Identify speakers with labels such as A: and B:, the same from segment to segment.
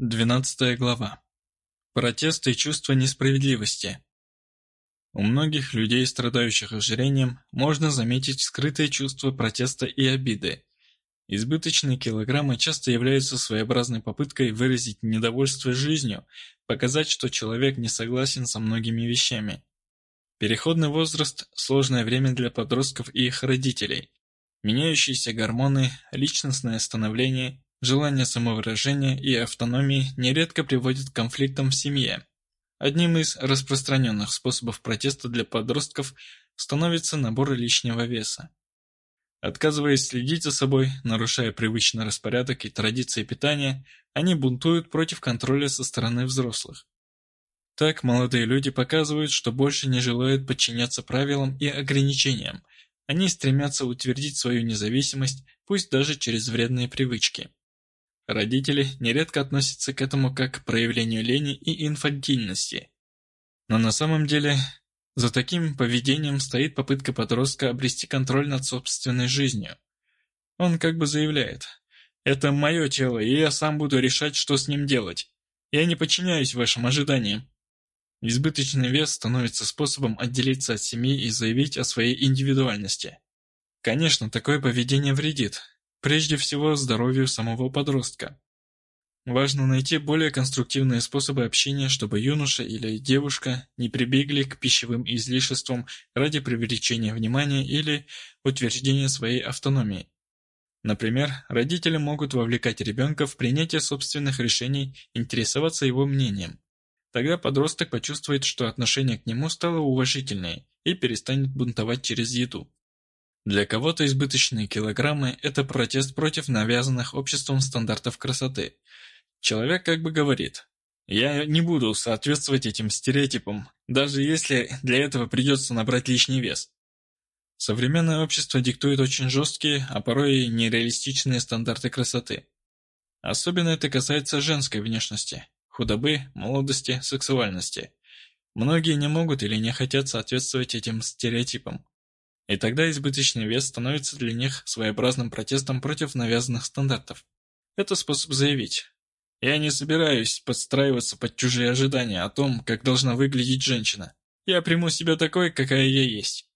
A: Двенадцатая глава. Протест и чувство несправедливости. У многих людей, страдающих ожирением, можно заметить скрытое чувство протеста и обиды. Избыточные килограммы часто являются своеобразной попыткой выразить недовольство жизнью, показать, что человек не согласен со многими вещами. Переходный возраст – сложное время для подростков и их родителей. Меняющиеся гормоны, личностное становление – Желание самовыражения и автономии нередко приводит к конфликтам в семье. Одним из распространенных способов протеста для подростков становится набор лишнего веса. Отказываясь следить за собой, нарушая привычный распорядок и традиции питания, они бунтуют против контроля со стороны взрослых. Так молодые люди показывают, что больше не желают подчиняться правилам и ограничениям, они стремятся утвердить свою независимость, пусть даже через вредные привычки. Родители нередко относятся к этому как к проявлению лени и инфантильности. Но на самом деле за таким поведением стоит попытка подростка обрести контроль над собственной жизнью. Он как бы заявляет «Это мое тело, и я сам буду решать, что с ним делать. Я не подчиняюсь вашим ожиданиям». Избыточный вес становится способом отделиться от семьи и заявить о своей индивидуальности. Конечно, такое поведение вредит, Прежде всего, здоровью самого подростка. Важно найти более конструктивные способы общения, чтобы юноша или девушка не прибегли к пищевым излишествам ради привлечения внимания или утверждения своей автономии. Например, родители могут вовлекать ребенка в принятие собственных решений, интересоваться его мнением. Тогда подросток почувствует, что отношение к нему стало уважительнее и перестанет бунтовать через еду. Для кого-то избыточные килограммы – это протест против навязанных обществом стандартов красоты. Человек как бы говорит «Я не буду соответствовать этим стереотипам, даже если для этого придется набрать лишний вес». Современное общество диктует очень жесткие, а порой и нереалистичные стандарты красоты. Особенно это касается женской внешности, худобы, молодости, сексуальности. Многие не могут или не хотят соответствовать этим стереотипам. И тогда избыточный вес становится для них своеобразным протестом против навязанных стандартов. Это способ заявить. Я не собираюсь подстраиваться под чужие ожидания о том, как должна выглядеть женщина. Я приму себя такой, какая я есть.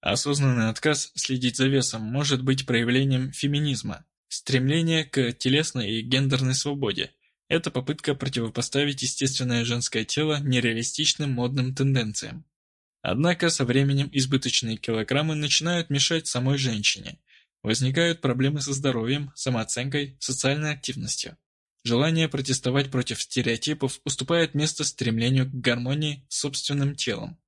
A: Осознанный отказ следить за весом может быть проявлением феминизма, стремление к телесной и гендерной свободе. Это попытка противопоставить естественное женское тело нереалистичным модным тенденциям. Однако со временем избыточные килограммы начинают мешать самой женщине. Возникают проблемы со здоровьем, самооценкой, социальной активностью. Желание протестовать против стереотипов уступает место стремлению к гармонии с собственным телом.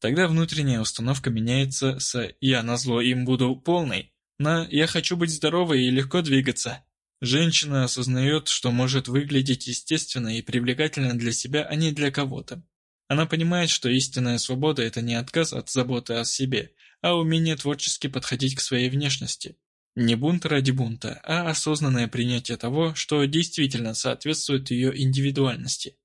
A: Тогда внутренняя установка меняется с «я назло им буду полной» на «я хочу быть здоровой и легко двигаться». Женщина осознает, что может выглядеть естественно и привлекательно для себя, а не для кого-то. Она понимает, что истинная свобода – это не отказ от заботы о себе, а умение творчески подходить к своей внешности. Не бунт ради бунта, а осознанное принятие того, что действительно соответствует ее индивидуальности.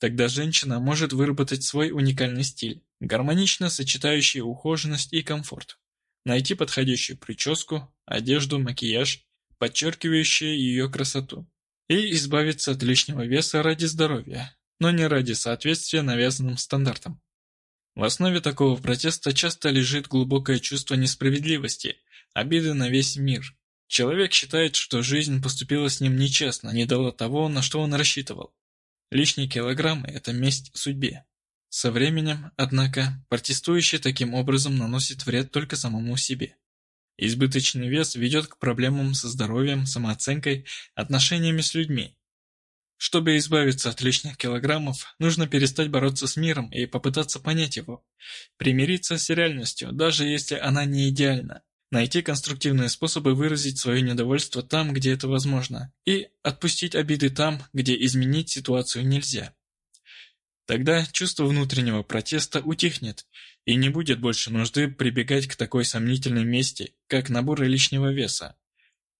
A: Тогда женщина может выработать свой уникальный стиль, гармонично сочетающий ухоженность и комфорт. Найти подходящую прическу, одежду, макияж, подчеркивающие ее красоту. И избавиться от лишнего веса ради здоровья, но не ради соответствия навязанным стандартам. В основе такого протеста часто лежит глубокое чувство несправедливости, обиды на весь мир. Человек считает, что жизнь поступила с ним нечестно, не дала того, на что он рассчитывал. Лишние килограммы – это месть судьбе. Со временем, однако, протестующий таким образом наносит вред только самому себе. Избыточный вес ведет к проблемам со здоровьем, самооценкой, отношениями с людьми, чтобы избавиться от лишних килограммов, нужно перестать бороться с миром и попытаться понять его. Примириться с реальностью, даже если она не идеальна. Найти конструктивные способы выразить свое недовольство там, где это возможно, и отпустить обиды там, где изменить ситуацию нельзя. Тогда чувство внутреннего протеста утихнет, и не будет больше нужды прибегать к такой сомнительной мести, как набор лишнего веса.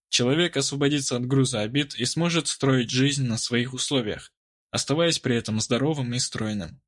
A: Человек освободится от груза обид и сможет строить жизнь на своих условиях, оставаясь при этом здоровым и стройным.